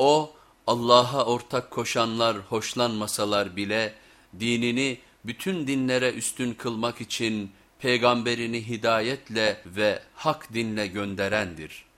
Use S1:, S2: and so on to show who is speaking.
S1: O Allah'a ortak koşanlar hoşlanmasalar bile dinini bütün dinlere üstün kılmak için peygamberini hidayetle ve hak dinle gönderendir.''